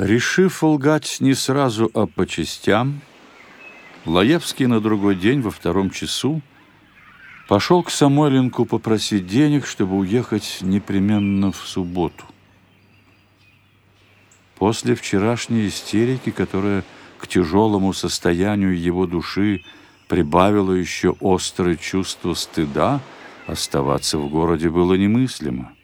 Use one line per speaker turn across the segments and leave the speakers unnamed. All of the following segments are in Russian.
Решив лгать не сразу, а по частям, Лаевский на другой день во втором часу пошел к Самойленку попросить денег, чтобы уехать непременно в субботу. После вчерашней истерики, которая к тяжелому состоянию его души прибавила еще острое чувство стыда, оставаться в городе было немыслимо.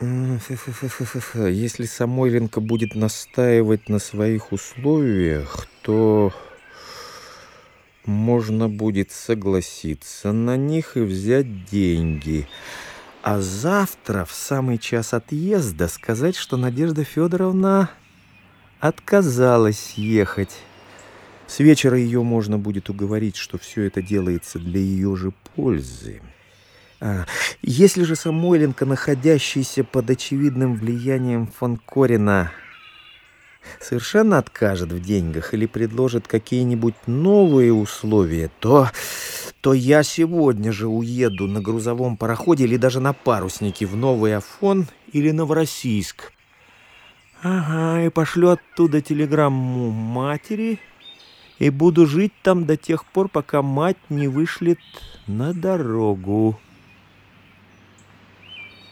Если Самойленко будет настаивать на своих условиях, то можно будет согласиться на них и взять деньги. А завтра, в самый час отъезда, сказать, что Надежда Федоровна отказалась ехать. С вечера ее можно будет уговорить, что все это делается для ее же пользы. А, если же Самойленко, находящийся под очевидным влиянием фон Корина, совершенно откажет в деньгах или предложит какие-нибудь новые условия, то, то я сегодня же уеду на грузовом пароходе или даже на паруснике в Новый Афон или Новороссийск. Ага, и пошлю оттуда телеграмму матери и буду жить там до тех пор, пока мать не вышлет на дорогу.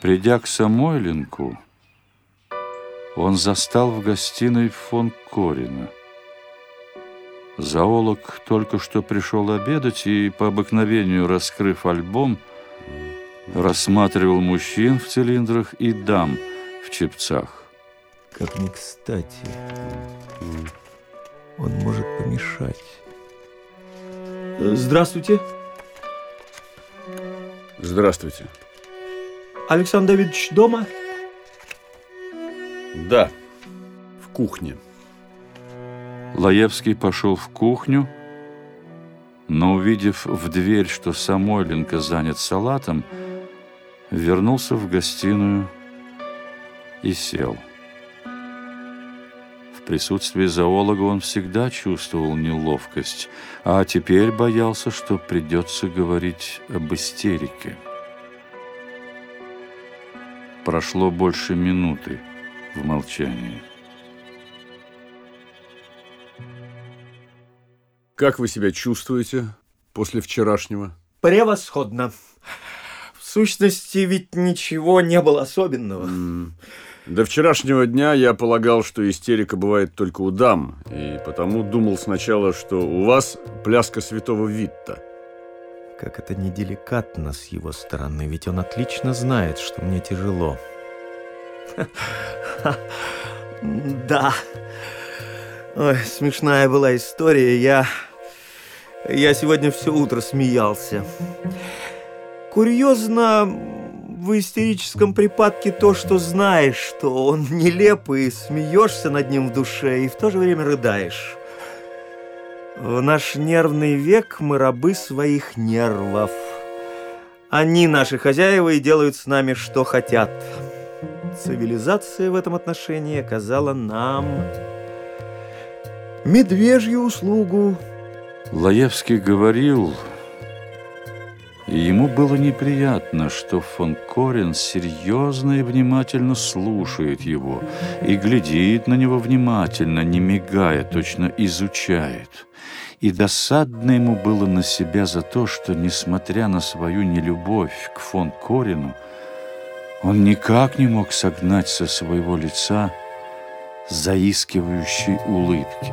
Придя к Самойленку, он застал в гостиной фон Корина. Зоолог только что пришел обедать и, по обыкновению раскрыв альбом, рассматривал мужчин в цилиндрах и дам в чепцах.
Как не кстати, он может помешать.
Здравствуйте.
Здравствуйте.
Александр Давидович дома?
Да, в кухне.
Лаевский пошел в кухню, но, увидев в дверь, что Самойленко занят салатом, вернулся в гостиную и сел. В присутствии зоолога он всегда чувствовал неловкость, а теперь боялся, что придется говорить об истерике. Прошло больше минуты в молчании.
Как вы себя чувствуете после вчерашнего?
Превосходно. В сущности, ведь ничего не было особенного. Mm.
До вчерашнего дня я полагал, что истерика бывает только у дам, и потому думал сначала, что у вас пляска святого Витта.
Как это неделикатно с его стороны, ведь он отлично знает, что мне тяжело.
Да. Ой, смешная была история. Я... Я сегодня все утро смеялся. Курьезно в истерическом припадке то, что знаешь, что он нелепый, смеешься над ним в душе и в то же время рыдаешь. В наш нервный век мы рабы своих нервов. Они наши хозяева и делают с нами, что хотят. Цивилизация в этом отношении оказала нам медвежью услугу.
Лаевский говорил, и ему было неприятно, что фон Корин серьезно и внимательно слушает его и глядит на него внимательно, не мигая, точно изучает. И досадно ему было на себя за то, что, несмотря на свою нелюбовь к фон Корину, он никак не мог согнать со своего лица заискивающей улыбки.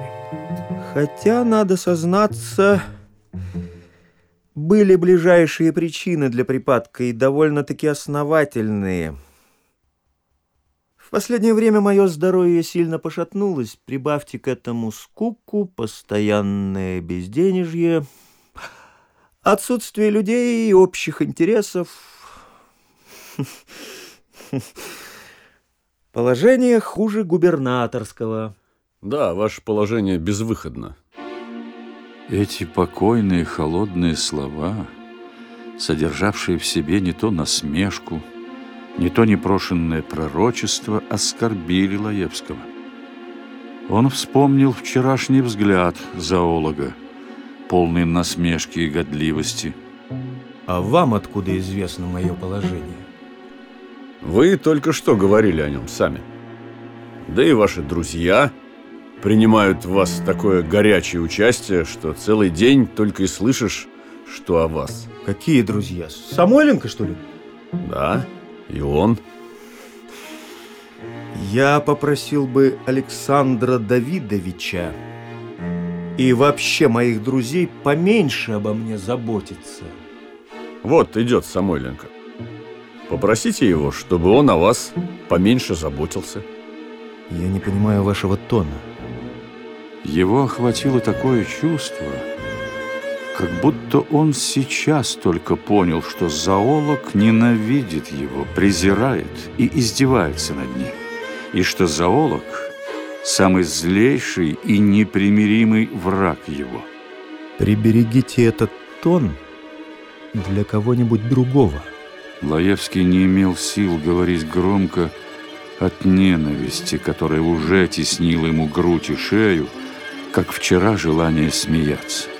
Хотя, надо сознаться, были ближайшие причины для припадка и довольно-таки основательные. В последнее время мое здоровье сильно пошатнулось. Прибавьте к этому скуку, постоянное безденежье, отсутствие людей и общих интересов. Положение хуже губернаторского.
Да, ваше положение безвыходно.
Эти покойные холодные слова, содержавшие в себе не то насмешку, не то непрошенное пророчество, оскорбили Лаевского. Он вспомнил вчерашний взгляд зоолога, полный насмешки и годливости.
А вам откуда известно мое положение?
Вы только что говорили о нем сами. Да и ваши друзья принимают в вас такое горячее участие, что целый день только и слышишь, что о вас.
Какие друзья? Самойленко, что ли?
Да, и он.
Я попросил бы Александра Давидовича и вообще моих друзей поменьше обо мне заботиться.
Вот идет Самойленко. Попросите его, чтобы он о вас поменьше заботился.
Я не понимаю вашего тона.
Его охватило такое чувство, как будто он сейчас только понял, что зоолог ненавидит его, презирает и издевается над ним, и что зоолог – самый злейший и непримиримый враг его.
Приберегите этот тон для кого-нибудь другого.
Лаевский не имел сил говорить громко от ненависти, которая уже теснила ему грудь и шею, как вчера желание смеяться.